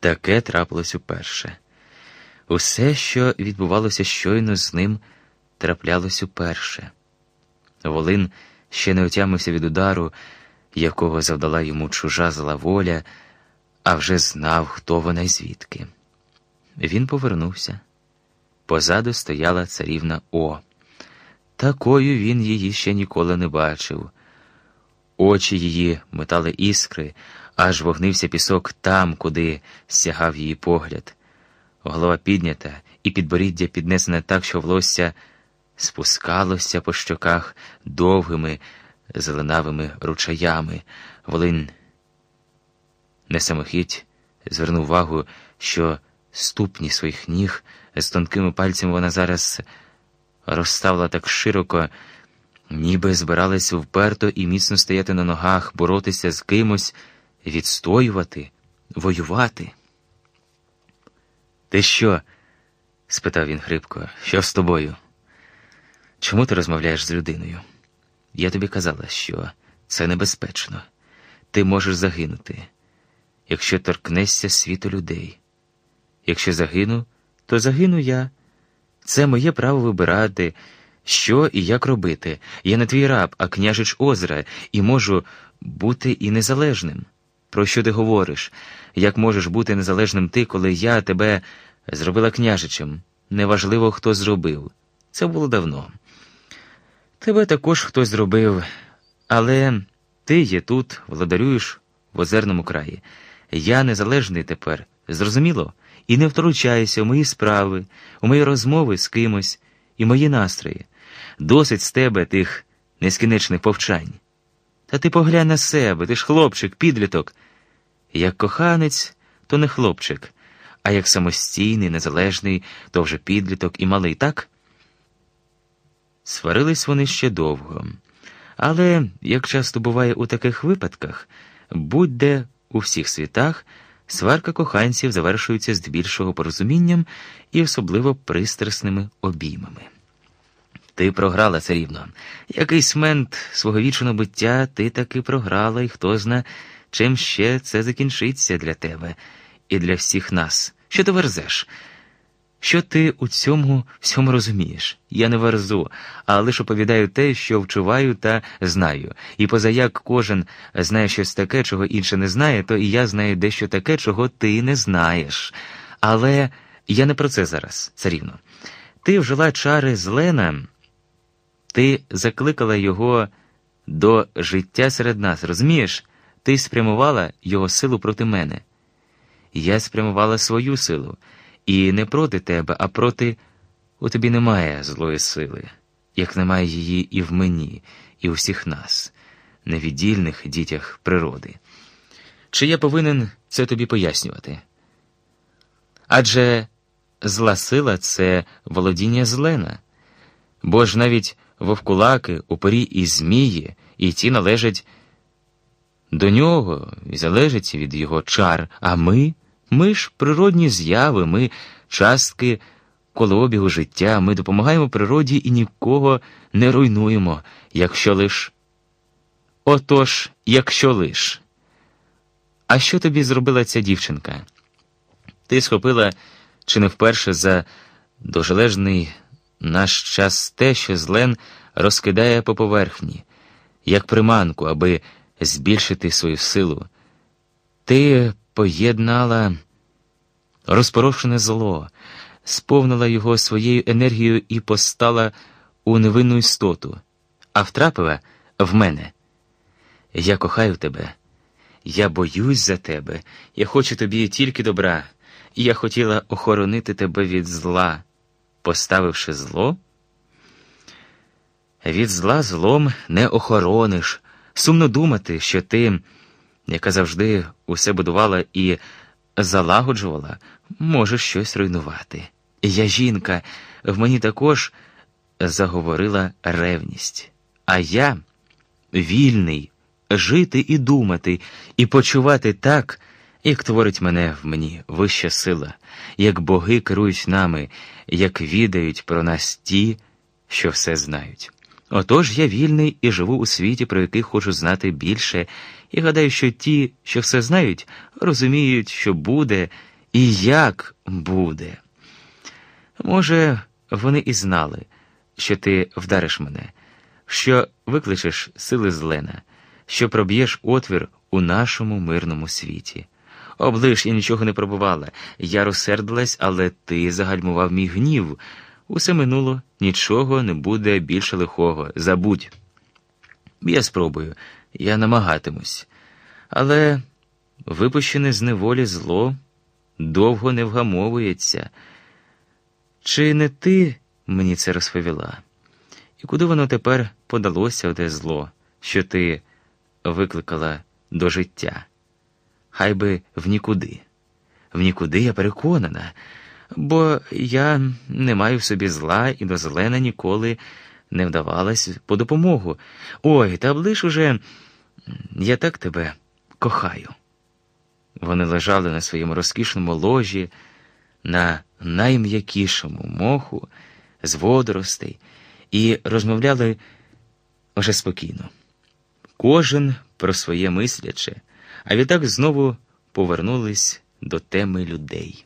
Таке трапилось уперше. Усе, що відбувалося щойно з ним, траплялось уперше. Волин ще не отямився від удару, якого завдала йому чужа зла воля, а вже знав, хто вона й звідки. Він повернувся. Позаду стояла царівна О. Такою він її ще ніколи не бачив. Очі її метали іскри, аж вогнився пісок там, куди сягав її погляд. Голова піднята і підборіддя піднесене так, що волосся спускалося по щоках довгими зеленавими ручаями. Волин не самохідь звернув увагу, що ступні своїх ніг з тонкими пальцями вона зараз розставила так широко, ніби збиралась вперто і міцно стояти на ногах, боротися з кимось, відстоювати, воювати. Ти що? спитав він хрипко, що з тобою? Чому ти розмовляєш з людиною? Я тобі казала, що це небезпечно. Ти можеш загинути, якщо торкнешся світу людей. Якщо загину, то загину я. Це моє право вибирати, що і як робити. Я не твій раб, а княжич Озра, і можу бути і незалежним. Про що ти говориш? Як можеш бути незалежним ти, коли я тебе зробила княжичем? Неважливо, хто зробив. Це було давно. Тебе також хтось зробив, але ти є тут, владарюєш в озерному краї. Я незалежний тепер, зрозуміло? І не втручайся у мої справи, у мої розмови з кимось і мої настрої. Досить з тебе тих нескінчених повчань. Та ти поглянь на себе, ти ж хлопчик, підліток. Як коханець, то не хлопчик, а як самостійний, незалежний, то вже підліток і малий, так? Сварились вони ще довго. Але, як часто буває у таких випадках, будь-де у всіх світах, сварка коханців завершується здебільшого порозумінням і особливо пристрасними обіймами. Ти програла царівно. Якийсь мент свого вічного буття ти таки програла, і хто зна, чим ще це закінчиться для тебе і для всіх нас. Що ти верзеш? Що ти у цьому всьому розумієш? Я не верзу, а лише оповідаю те, що вчуваю та знаю. І позаяк кожен знає щось таке, чого інше не знає, то і я знаю дещо таке, чого ти не знаєш. Але я не про це зараз, царівно. Ти вжила чари з Лена, ти закликала його до життя серед нас, розумієш? Ти спрямувала його силу проти мене. Я спрямувала свою силу. І не проти тебе, а проти у тобі немає злої сили, як немає її і в мені, і у всіх нас, невіддільних дітях природи. Чи я повинен це тобі пояснювати? Адже зла сила це володіння злена, бо ж навіть вовкулаки, упорі і змії, і ті належать до нього і залежать від його чар, а ми. Ми ж природні зяви, ми частки колообігу життя, ми допомагаємо природі і нікого не руйнуємо, якщо лиш. Отож, якщо лиш. А що тобі зробила ця дівчинка? Ти схопила чи не вперше за дожележний наш час те, що злен розкидає по поверхні, як приманку, аби збільшити свою силу. Ти поєднала розпорошене зло, сповнила його своєю енергією і постала у невинну істоту, а втрапила в мене. Я кохаю тебе, я боюсь за тебе, я хочу тобі тільки добра, і я хотіла охоронити тебе від зла, поставивши зло. Від зла злом не охорониш. Сумно думати, що ти, яка завжди усе будувала і залагоджувала, можеш щось руйнувати. Я жінка, в мені також заговорила ревність, а я вільний жити і думати, і почувати так, як творить мене в мені вища сила, як боги керують нами, як відають про нас ті, що все знають. Отож я вільний і живу у світі, про який хочу знати більше, і гадаю, що ті, що все знають, розуміють, що буде і як буде. Може, вони і знали, що ти вдариш мене, що викличеш сили злена, що проб'єш отвір у нашому мирному світі. Оближ я нічого не пробувала. Я розсердилась, але ти загальмував мій гнів. Усе минуло, нічого не буде більше лихого. Забудь. Я спробую, я намагатимусь. Але випущене з неволі зло довго не вгамовується. Чи не ти мені це розповіла? І куди воно тепер подалося оте зло, що ти викликала до життя? Хай би в нікуди. В нікуди я переконана, бо я не маю в собі зла і до зелена ніколи не вдавалась по допомогу. Ой, та ближ уже я так тебе кохаю. Вони лежали на своєму розкішному ложі, на найм'якішому моху з водоростей і розмовляли вже спокійно. Кожен про своє мисляче, а відтак знову повернулись до теми людей.